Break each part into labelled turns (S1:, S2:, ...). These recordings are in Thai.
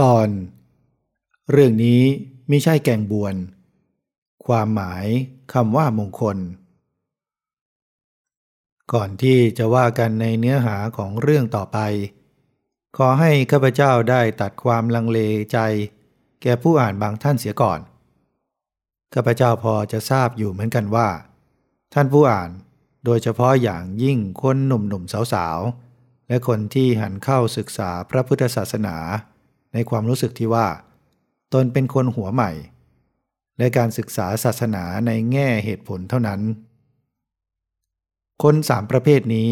S1: ตอน เรื่องนี้ไม่ใช่แกงบวน ความหมายคำว่ามงคล ก่อนที่จะว่ากันในเนื้อหาของเรื่องต่อไป ขอให้ข้าพเจ้าได้ตัดความลังเลใจ แก่ผู้อ่านบางท่านเสียก่อน ข้าพเจ้าพอจะทราบอยู่เหมือนกันว่า ท่านผู้อ่านโดยเฉพาะอย่างยิ่งคนหนุ่มๆสาวๆและคนที่หันเข้าศึกษาพระพุทธศาสนา ในความรู้สึกที่ว่า ตนเป็นคนหัวใหม่ และการศึกษาศาสนาในแง่เหตุผลเท่านั้น คนสามประเภทนี้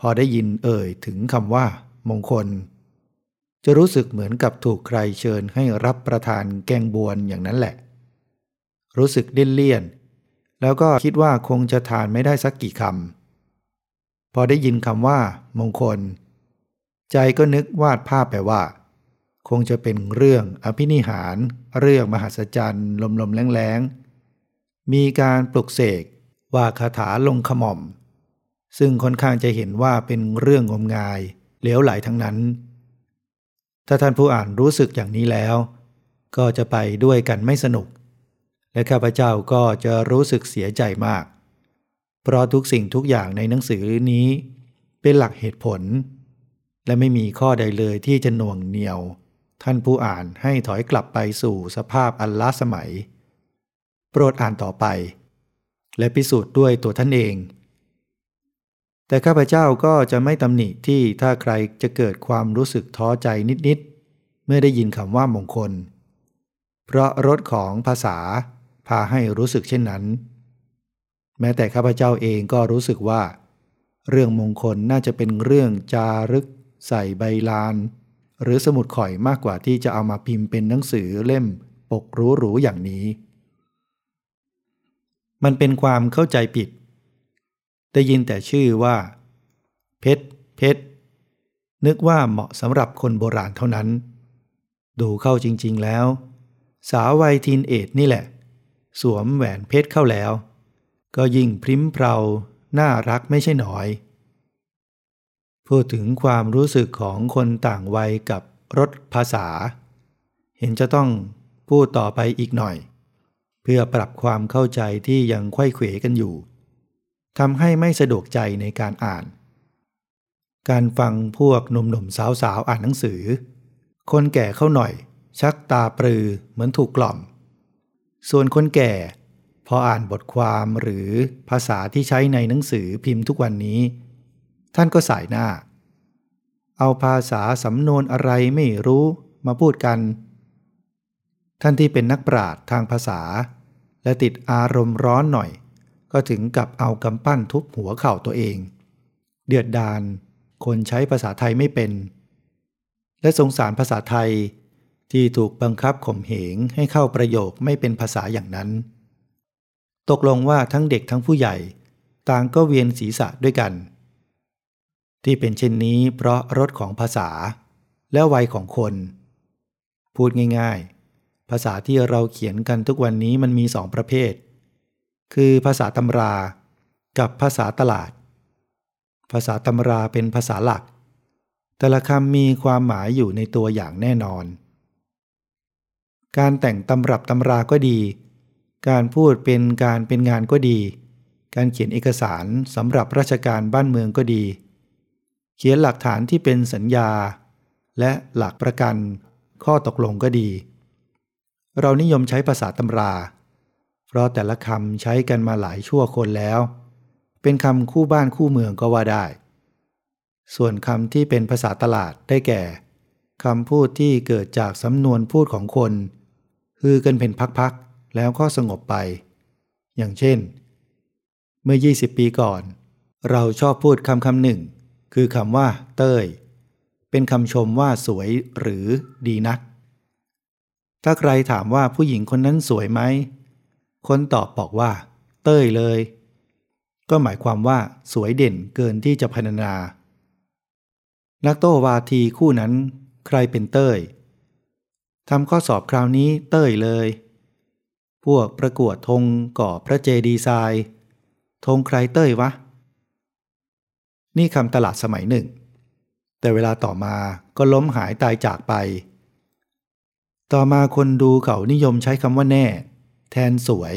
S1: พอได้ยินเอ่ยถึงคำว่า มงคล จะรู้สึกเหมือนกับถูกใครเชิญให้รับประทานแกงบวนอย่างนั้นแหละ รู้สึกเลี่ยนแล้วก็คิดว่าคงจะทานไม่ได้สักกี่คำ พอได้ยินคำว่า มงคล ใจก็นึกวาดภาพไปว่า งจะเป็นเรื่องอภินิหาร เรื่องมหัศจรรย์ ลมๆแรงๆ มีการปลุกเสกว่าคาถาลงขม่อม ซึ่งค่อนข้างจะเห็นว่าเป็นเรื่องงมงายเหลวไหลทั้งนั้น ถ้าท่านผู้อ่านรู้สึกอย่างนี้แล้ว ก็จะไปด้วยกันไม่สนุก และข้าพเจ้าก็จะรู้สึกเสียใจมาก เพราะทุกสิ่งทุกอย่างในหนังสือนี้ เป็นหลักเหตุผล และไม่มีข้อใดเลยที่จะหน่วงเหนียว ท่านผู้อ่านให้ถอยกลับไปสู่สภาพอันล้าสมัย โปรดอ่านต่อไป และพิสูจน์ด้วยตัวท่านเอง แต่ข้าพเจ้าก็จะไม่ตำหนิที่ถ้าใครจะเกิดความรู้สึกท้อใจนิดๆ เมื่อได้ยินคำว่ามงคล เพราะรสของภาษาพาให้รู้สึกเช่นนั้น แม้แต่ข้าพเจ้าเองก็รู้สึกว่า เรื่องมงคลน่าจะเป็นเรื่องจารึก ใส่ใบลาน หรือสมุดข่อยมากกว่าที่จะเอามาพิมพ์เป็นหนังสือเล่มปกหรูๆอย่างนี้ มันเป็นความเข้าใจผิด ได้ยินแต่ชื่อว่า เพชรเพชรนึกว่าเหมาะสำหรับคนโบราณเท่านั้น ดูเข้าจริงๆแล้ว สาววัยทีนเอทนี่แหละ สวมแหวนเพชรเข้าแล้ว ก็ยิ่งพริ้มเพราน่ารักไม่ใช่หน่อย พูดถึงความรู้สึกของคนต่างวัยกับรถภาษา เห็นจะต้องพูดต่อไปอีกหน่อย เพื่อปรับความเข้าใจที่ยังไข้เขวกันอยู่ทำให้ไม่สะดวกใจในการอ่าน การฟังพวกหนุ่มๆสาวๆอ่านหนังสือ คนแก่เข้าหน่อย ชักตาปรือเหมือนถูกกล่อม ส่วนคนแก่พออ่านบทความหรือภาษาที่ใช้ในหนังสือพิมพ์ทุกวันนี้ ท่านก็สายหน้า เอาภาษาสำนวนอะไรไม่รู้มาพูดกัน ท่านที่เป็นนักปราชญ์ทางภาษา และติดอารมณ์ร้อนหน่อย ก็ถึงกับเอากำปั้นทุบหัวเข่าตัวเอง เดือดดานคนใช้ภาษาไทยไม่เป็น และสงสารภาษาไทยที่ถูกบังคับข่มเหงให้เข้าประโยคไม่เป็นภาษาอย่างนั้น ตกลงว่าทั้งเด็กทั้งผู้ใหญ่ ต่างก็เวียนศีรษะด้วยกัน ที่เป็นเช่นนี้เพราะรสของภาษา และวัยของคน พูดง่าย ๆ ภาษาที่เราเขียนกันทุกวันนี้มันมีสองประเภท คือภาษาตำรา กับภาษาตลาด ภาษาตำราเป็นภาษาหลัก แต่ละคำมีความหมายอยู่ในตัวอย่างแน่นอน การแต่งตำรับตำราก็ดี การพูดเป็นการเป็นงานก็ดี การเขียนเอกสารสำหรับราชการบ้านเมืองก็ดี ขียนหลักฐานที่เป็นสัญญา และหลักประกัน ข้อตกลงก็ดี เรานิยมใช้ภาษาตำรา เพราะแต่ละคำใช้กันมาหลายชั่วคนแล้ว เป็นคำคู่บ้านคู่เมืองก็ว่าได้ ส่วนคำที่เป็นภาษาตลาดได้แก่คำพูดที่เกิดจากสำนวนพูดของคนคือกันเป็นพักๆแล้วก็สงบไป อย่างเช่น เมื่อ 20 ปีก่อน เราชอบพูดคำคำหนึ่ง คือคำว่า เต้ย เป็นคำชมว่าสวยหรือดีนัก ถ้าใครถามว่าผู้หญิงคนนั้นสวยไหม คนตอบบอกว่า เต้ยเลย ก็หมายความว่าสวยเด่นเกินที่จะพรรณนา นักโต้วาทีคู่นั้นใครเป็นเต้ยทำข้อสอบคราวนี้เต้ยเลย พวกประกวดธงก่อพระเจดีไซน์ธงใครเต้ยวะ นี่คำตลาดสมัยหนึ่ง แต่เวลาต่อมาก็ล้มหายตายจากไป ต่อมาคนดูเขานิยมใช้คำว่าแน่ แทนสวย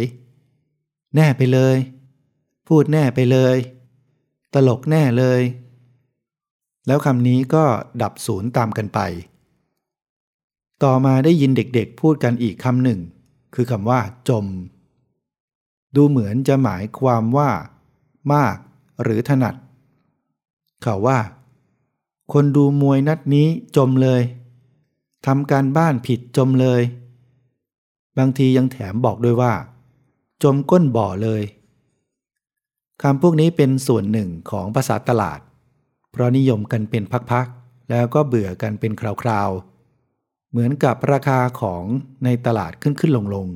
S1: แน่ไปเลย พูดแน่ไปเลย ตลกแน่เลย แล้วคำนี้ก็ดับศูนย์ตามกันไป ต่อมาได้ยินเด็กๆพูดกันอีกคำหนึ่ง คือคำว่า จม ดูเหมือนจะหมายความว่า มากหรือถนัด ขาว่า คนดูมวยนัดนี้จมเลยทำการบ้านผิดจมเลย บางทียังแถมบอกด้วยว่า จมก้นบ่อเลยคำพวกนี้เป็นส่วนหนึ่งของภาษาตลาด เพราะนิยมกันเป็นพักๆ แล้วก็เบื่อกันเป็นคราวๆ เหมือนกับราคาของในตลาดขึ้นขึ้นลงลง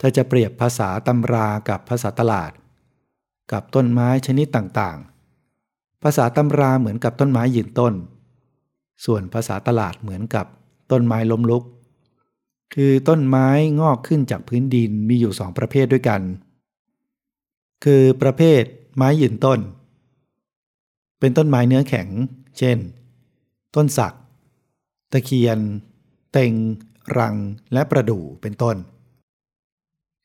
S1: ถ้าจะเปรียบภาษาตำรากับภาษาตลาด กับต้นไม้ชนิดต่างๆ ภาษาตำราเหมือนกับต้นไม้ยืนต้น ส่วนภาษาตลาดเหมือนกับต้นไม้ล้มลุก คือต้นไม้งอกขึ้นจากพื้นดินมีอยู่สองประเภทด้วยกัน คือประเภทไม้ยืนต้น เป็นต้นไม้เนื้อแข็ง เช่น ต้นสัก ตะเคียน เต็ง รัง และประดู่เป็นต้น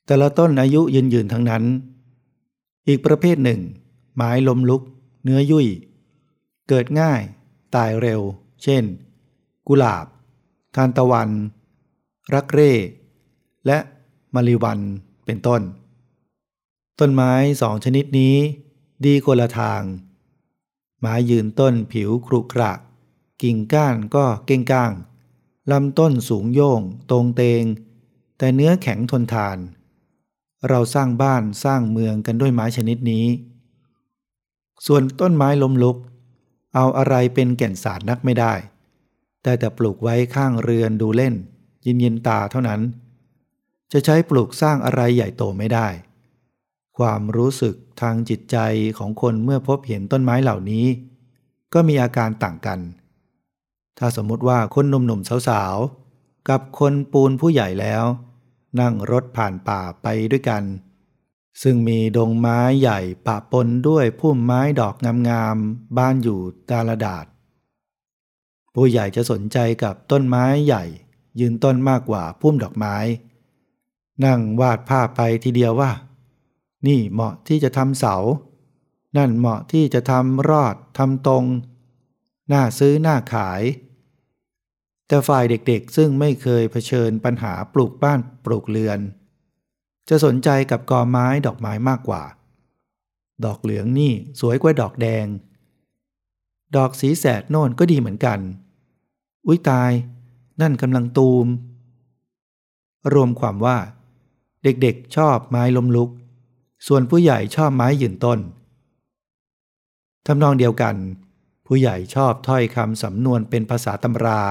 S1: แต่ละต้นอายุยืนยืนทั้งนั้น อีกประเภทหนึ่ง ไม้ลมลุก เนื้อยุ่ย เกิดง่าย ตายเร็ว เช่น กุหลาบ ทานตะวัน รักเร่ และมะลิวันเป็นต้น ต้นไม้สองชนิดนี้ ดีคนละทาง ไม้ยืนต้นผิวครุกระกิ่งก้านก็เก้งก้างลำต้นสูงโย่ง ตรงเตง แต่เนื้อแข็งทนทาน เราสร้างบ้านสร้างเมืองกันด้วยไม้ชนิดนี้ ส่วนต้นไม้ล้มลุก เอาอะไรเป็นแก่นสารนักไม่ได้ แต่แต่ปลูกไว้ข้างเรือนดูเล่น ยินยินตาเท่านั้น จะใช้ปลูกสร้างอะไรใหญ่โตไม่ได้ ความรู้สึกทางจิตใจของคนเมื่อพบเห็นต้นไม้เหล่านี้ ก็มีอาการต่างกัน ถ้าสมมติว่าคนหนุ่มๆสาวๆกับคนปูนผู้ใหญ่แล้ว นั่งรถผ่านป่าไปด้วยกัน ซึ่งมีดงไม้ใหญ่ปะปนด้วยพุ่มไม้ดอกงามๆบ้านอยู่ตาลดาดผู้ใหญ่จะสนใจกับต้นไม้ใหญ่ ยืนต้นมากกว่าพุ่มดอกไม้ นั่งวาดภาพไปทีเดียวว่า นี่เหมาะที่จะทำเสา นั่นเหมาะที่จะทำรอดทำตรงหน้าซื้อหน้าขาย แต่ฝ่ายเด็กๆ ซึ่งไม่เคยเผชิญปัญหาปลูกบ้านปลูกเรือน จะสนใจกับกอไม้ดอกไม้มากกว่า ดอกเหลืองนี่สวยกว่าดอกแดง ดอกสีแสดโน่นก็ดีเหมือนกัน อุ้ยตาย นั่นกำลังตูม รวมความว่า เด็กๆชอบไม้ลมลุก ส่วนผู้ใหญ่ชอบไม้ยืนต้นทำนองเดียวกัน ผู้ใหญ่ชอบถ้อยคำสำนวนเป็นภาษาตำรา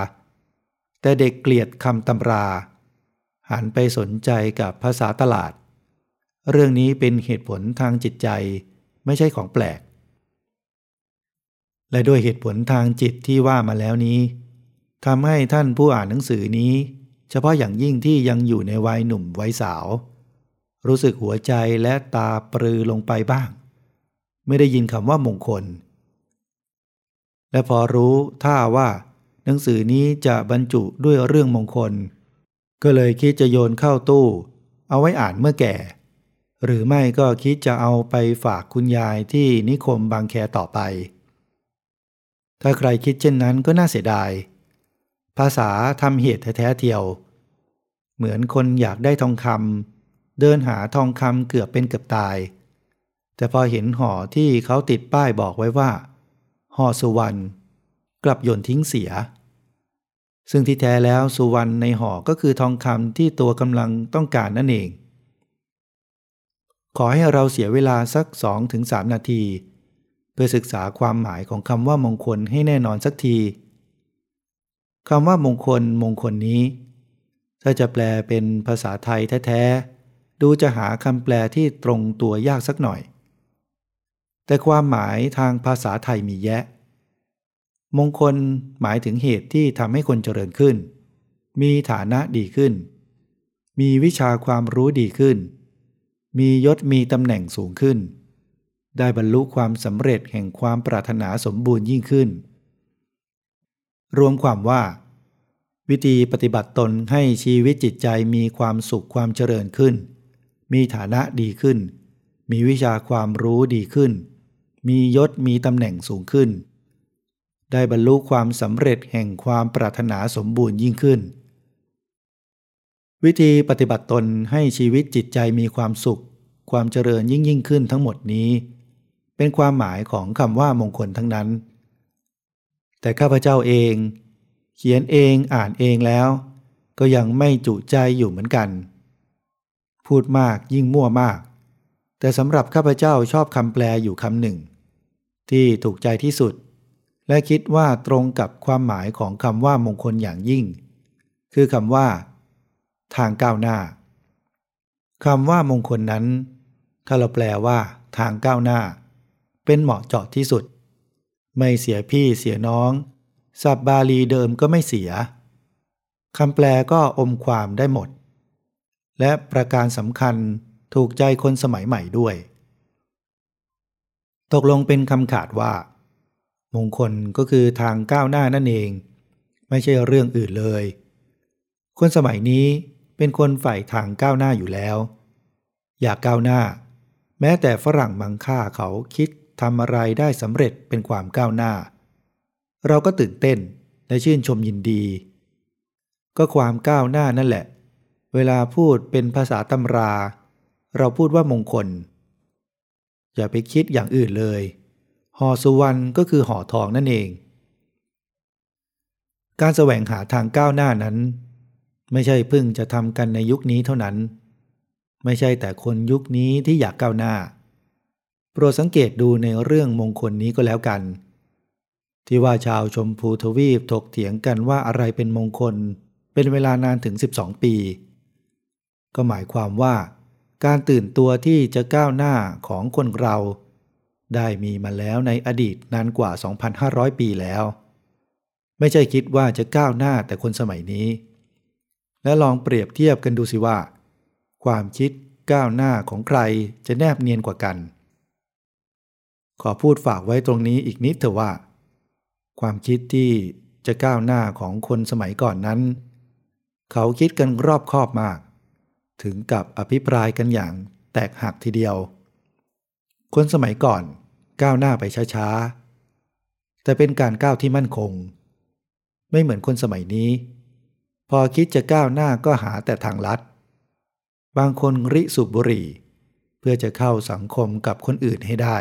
S1: แต่เด็กเกลียดคำตำรา หันไปสนใจกับภาษาตลาด เรื่องนี้เป็นเหตุผลทางจิตใจไม่ใช่ของแปลก และด้วยเหตุผลทางจิตที่ว่ามาแล้วนี้ทำให้ท่านผู้อ่านหนังสือนี้ เฉพาะอย่างยิ่งที่ยังอยู่ในวัยหนุ่มวัยสาว รู้สึกหัวใจและตาปรือลงไปบ้าง ไม่ได้ยินคำว่ามงคล และพอรู้ท่าว่า หนังสือนี้จะบรรจุด้วยเรื่องมงคล ก็เลยคิดจะโยนเข้าตู้ เอาไว้อ่านเมื่อแก่ หรือไม่ก็คิดจะเอาไปฝากคุณยายที่นิคมบางแคต่อไป ถ้าใครคิดเช่นนั้นก็น่าเสียดาย ภาษาทำเหตุแท้ๆเทียว เหมือนคนอยากได้ทองคำเดินหาทองคำเกือบเป็นเกือบตาย แต่พอเห็นห่อที่เขาติดป้ายบอกไว้ว่า ห่อสุวรรณ กลับโยนทิ้งเสีย ซึ่งที่แท้แล้วสุวรรณในห่อก็คือทองคำที่ตัวกำลังต้องการนั่นเอง ขอให้เราเสียเวลาสักสองถึงสามนาที เพื่อศึกษาความหมายของคำว่ามงคลให้แน่นอนสักทีคำว่ามงคลมงคลนี้ ถ้าจะแปลเป็นภาษาไทยแท้ๆ ดูจะหาคำแปลที่ตรงตัวยากสักหน่อย แต่ความหมายทางภาษาไทยมีแยะ มงคลหมายถึงเหตุที่ทำให้คนเจริญขึ้น มีฐานะดีขึ้น มีวิชาความรู้ดีขึ้น มียศมีตำแหน่งสูงขึ้น ได้บรรลุความสำเร็จแห่งความปรารถนาสมบูรณ์ยิ่งขึ้น รวมความว่า วิธีปฏิบัติตนให้ชีวิตจิตใจมีความสุขความเจริญขึ้น มีฐานะดีขึ้น มีวิชาความรู้ดีขึ้น มียศมีตำแหน่งสูงขึ้น ได้บรรลุความสำเร็จแห่งความปรารถนาสมบูรณ์ยิ่งขึ้น วิธีปฏิบัติตนให้ชีวิตจิตใจมีความสุข ความเจริญยิ่งยิ่งขึ้นทั้งหมดนี้ เป็นความหมายของคำว่ามงคลทั้งนั้น แต่ข้าพเจ้าเอง เขียนเองอ่านเองแล้ว ก็ยังไม่จุใจอยู่เหมือนกัน พูดมากยิ่งมั่วมาก แต่สำหรับข้าพเจ้าชอบคำแปลอยู่คำหนึ่ง ที่ถูกใจที่สุด และคิดว่าตรงกับความหมายของคำว่ามงคลอย่างยิ่ง คือคำว่า ทางก้าวหน้าคำว่ามงคลนั้น ถ้าเราแปลว่า ทางก้าวหน้า เป็นเหมาะเจาะที่สุด ไม่เสียพี่เสียน้องศัพท์บาลีเดิมก็ไม่เสียคำแปลก็อมความได้หมด และประการสำคัญถูกใจคนสมัยใหม่ด้วย ตกลงเป็นคำขาดว่า มงคลก็คือทางก้าวหน้านั่นเอง ไม่ใช่เรื่องอื่นเลย คนสมัยนี้เป็นคนฝ่ายทางก้าวหน้าอยู่แล้ว อยากก้าวหน้า แม้แต่ฝรั่งมังค่าเขาคิดทำอะไรได้สำเร็จเป็นความก้าวหน้า เราก็ตื่นเต้นและชื่นชมยินดี ก็ความก้าวหน้านั่นแหละ เวลาพูดเป็นภาษาตำรา เราพูดว่ามงคล อย่าไปคิดอย่างอื่นเลย หอสุวรรณก็คือหอทองนั่นเอง การแสวงหาทางก้าวหน้านั้น ไม่ใช่เพึ่งจะทำกันในยุคนี้เท่านั้น ไม่ใช่แต่คนยุคนี้ที่อยากก้าวหน้า โปรดสังเกตดูในเรื่องมงคลนี้ก็แล้วกัน ที่ว่าชาวชมพูทวีปถกเถียงกันว่าอะไรเป็นมงคล เป็นเวลานานถึง 12 ปี ก็หมายความว่า การตื่นตัวที่จะก้าวหน้าของคนเรา ได้มีมาแล้วในอดีตนานกว่า 2,500 ปีแล้ว ไม่ใช่คิดว่าจะก้าวหน้าแต่คนสมัยนี้ และลองเปรียบเทียบกันดูสิว่า ความคิดก้าวหน้าของใครจะแนบเนียนกว่ากัน ขอพูดฝากไว้ตรงนี้อีกนิดเถอะว่า ความคิดที่จะก้าวหน้าของคนสมัยก่อนนั้น เขาคิดกันรอบคอบมาก ถึงกับอภิปรายกันอย่างแตกหักทีเดียว คนสมัยก่อนก้าวหน้าไปช้าๆ แต่เป็นการก้าวที่มั่นคง ไม่เหมือนคนสมัยนี้ พอคิดจะก้าวหน้าก็หาแต่ทางลัด บางคนริสูบบุหรี่เพื่อจะเข้าสังคมกับคนอื่นให้ได้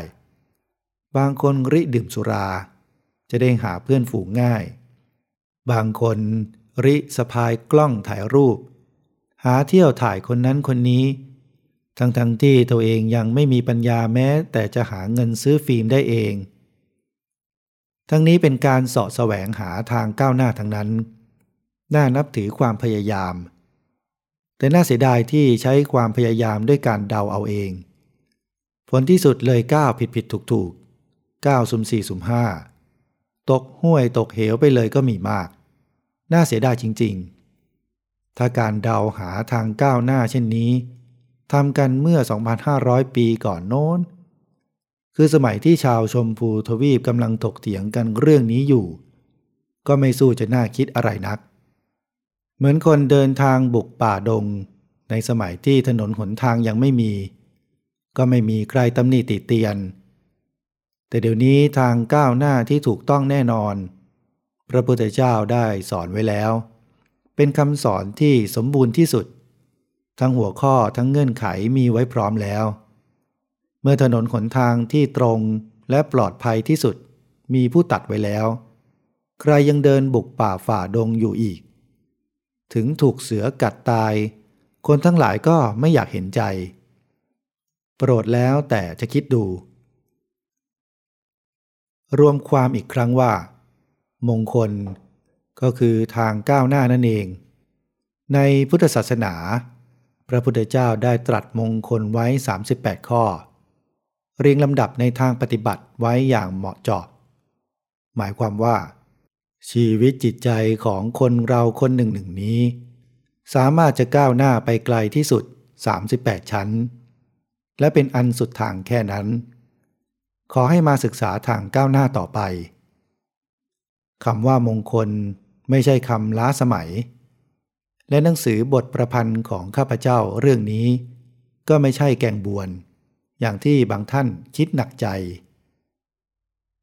S1: บางคนริดื่มสุรา จะได้หาเพื่อนฝูงง่าย บางคนริสะพายกล้องถ่ายรูป หาเที่ยวถ่ายคนนั้นคนนี้ ทั้งๆทที่ตัวเองยังไม่มีปัญญาแม้ แต่จะหาเงินซื้อฟิล์มได้เอง ทั้งนี้เป็นการสาะแสวงหาทางก้าวหน้าทั้งนั้น น่านับถือความพยายาม แต่น่าเสียดายที่ใช้ความพยายามด้วยการเดาเอาเอง ผลที่สุดเลยก้าวผิดผิดถูกถูกก้าวสุ่มสี่สุ่มห้าตกห้วยตกเหวไปเลยก็มีมาก น่าเสียดายจริง ๆ ถ้าการเดาหาทางก้าวหน้าเช่นนี้ ทำกันเมื่อ 2,500 ปีก่อนโน้น คือสมัยที่ชาวชมพูทวีปกำลังถกเถียงกันเรื่องนี้อยู่ ก็ไม่สู้จะน่าคิดอะไรนัก เหมือนคนเดินทางบุกป่าดง ในสมัยที่ถนนหนทางยังไม่มี ก็ไม่มีใครตำหนิติเตียน แต่เดี๋ยวนี้ทางก้าวหน้าที่ถูกต้องแน่นอน พระพุทธเจ้าได้สอนไว้แล้ว เป็นคำสอนที่สมบูรณ์ที่สุด ทั้งหัวข้อทั้งเงื่อนไขมีไว้พร้อมแล้ว เมื่อถนนขนทางที่ตรงและปลอดภัยที่สุดมีผู้ตัดไว้แล้ว ใครยังเดินบุกป่าฝ่าดงอยู่อีก ถึงถูกเสือกัดตาย คนทั้งหลายก็ไม่อยากเห็นใจ โปรดแล้วแต่จะคิดดู รวมความอีกครั้งว่า มงคลก็คือทางก้าวหน้านั่นเอง ในพุทธศาสนา พระพุทธเจ้าได้ตรัสมงคลไว้ 38 ข้อ เรียงลำดับในทางปฏิบัติไว้อย่างเหมาะเจาะ หมายความว่า ชีวิตจิตใจของคนเราคนหนึ่งหนึ่งนี้ สามารถจะก้าวหน้าไปไกลที่สุด 38 ชั้น และเป็นอันสุดทางแค่นั้น ขอให้มาศึกษาทางก้าวหน้าต่อไปคำว่ามงคลไม่ใช่คำล้าสมัย และหนังสือบทประพันธ์ของข้าพเจ้าเรื่องนี้ ก็ไม่ใช่แกงบวน อย่างที่บางท่านคิดหนักใจ